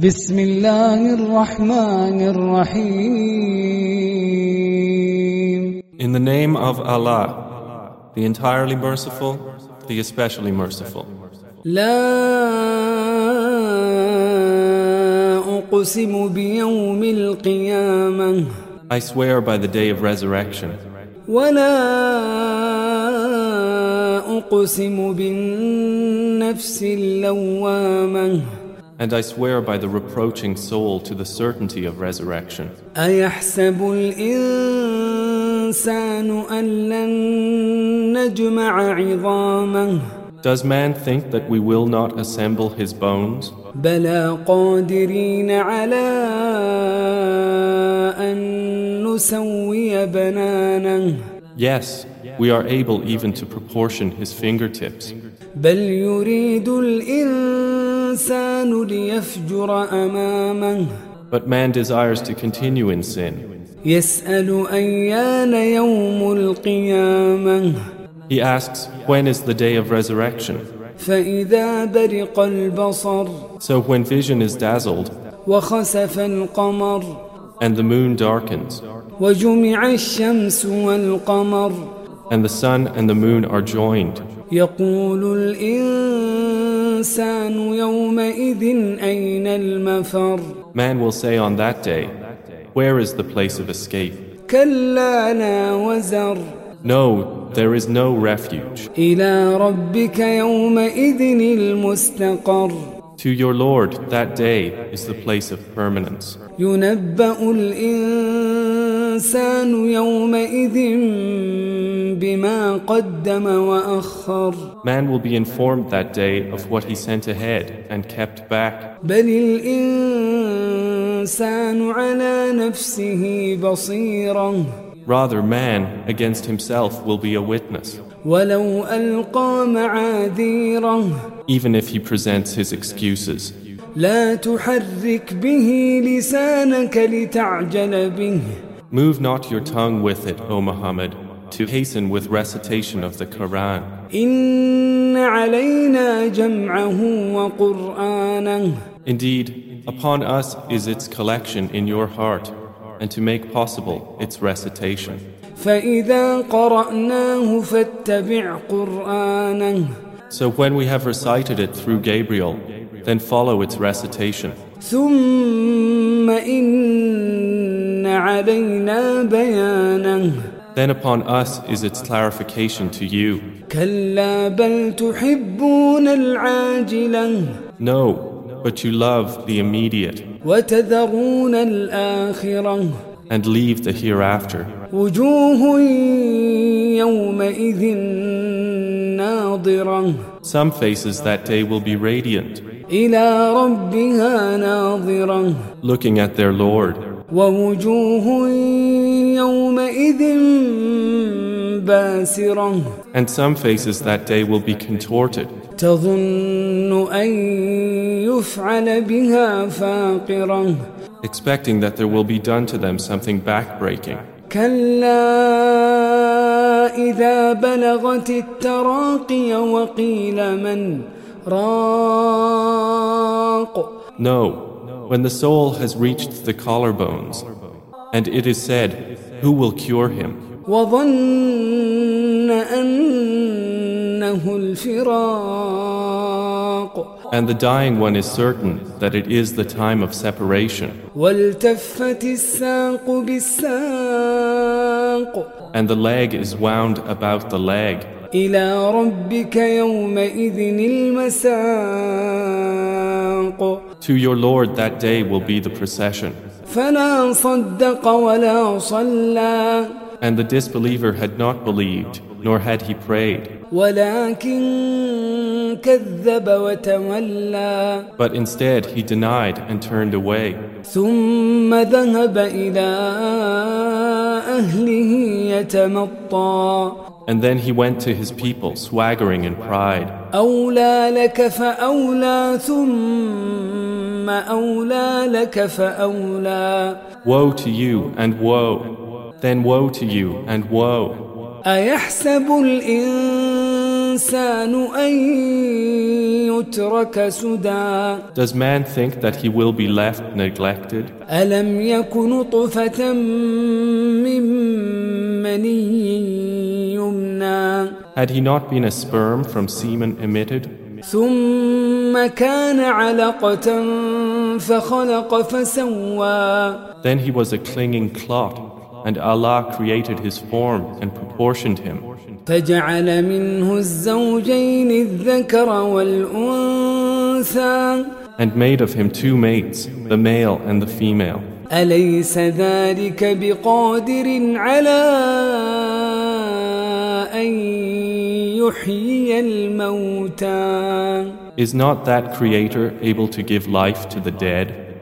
بسم الله الرحمن الرحيم In the name of Allah, the entirely merciful, the especially merciful. لا أقسم بيوم القيامة I swear by the day of resurrection, ولا أقسم بالنفس اللوامة and I swear by the reproaching soul to the certainty of resurrection. أيحسب الإنسان أن لن نجمع عظامه Does man think that we will not assemble his bones? بلى قادرين على أن نسوي بنانه Yes, we are able even to proportion his fingertips. بل يريد الإنسان ليفجر أمامه But man desires to continue in sin. يسأل أيان يوم القيامة He asks, When is the day of resurrection? فإذا برق البصر So when vision is dazzled وخسف القمر and the moon darkens, وجمع الشمس والقمر and the sun and the moon are joined, يقول الإنسان يومئذ أين المفر man will say on that day, Where is the place of escape? كلا لا وزر No, there is no refuge. إلى ربك يومئذ المستقر To your Lord, that day is the place of permanence. Man will be informed that day of what he sent ahead and kept back. Rather, man against himself will be a witness. Even if he presents his excuses. Move not your tongue with it, O Muhammad, to hasten with recitation of the Quran. Indeed, upon us is its collection in your heart, and to make possible its recitation. فإذا قرأناه فاتبع قرآنه So when we have recited it through Gabriel, then follow its recitation. ثم إن علينا بيانه Then upon us is its clarification to you. كلا بل تحبون العاجلة No, but you love the immediate وتذرون الآخرة and leave the hereafter. وجوه يومئذ ناظرة Some faces that day will be radiant, إلى ربها ناظرة looking at their Lord, ووجوه يومئذ باسرة and some faces that day will be contorted, تظن أن يفعل بها فاقرة expecting that there will be done to them something backbreaking. كلا إذا بلغت التراقي وقيل من راق No, when the soul has reached the collarbones, and it is said, Who will cure him? وظن أنه الفراق and the dying one is certain that it is the time of separation. And the leg is wound about the leg. To your Lord that day will be the procession. فلا صدق ولا صلى And the disbeliever had not believed, nor had he prayed, ولكن كذب وتولى but instead he denied and turned away. ثم ذهب إلى أهله يتمطى And then he went to his people, swaggering in pride. أولى لك فأولى ثم أولى لك فأولى Woe to you, and woe! Then woe to you, and woe! أيحسب الإنسان الإنسان أن يترك سدى Does man think that he will be left neglected? ألم يك نطفة من مني يمنى Had he not been a sperm from semen emitted? ثم كان علقة فخلق فسوى Then he was a clinging clot, and Allah created his form and proportioned him. فجعل منه الزوجين الذكر والأنثى and made of him two mates, the male and the female. أليس ذلك بقادر على is not that Creator able to give life to the dead?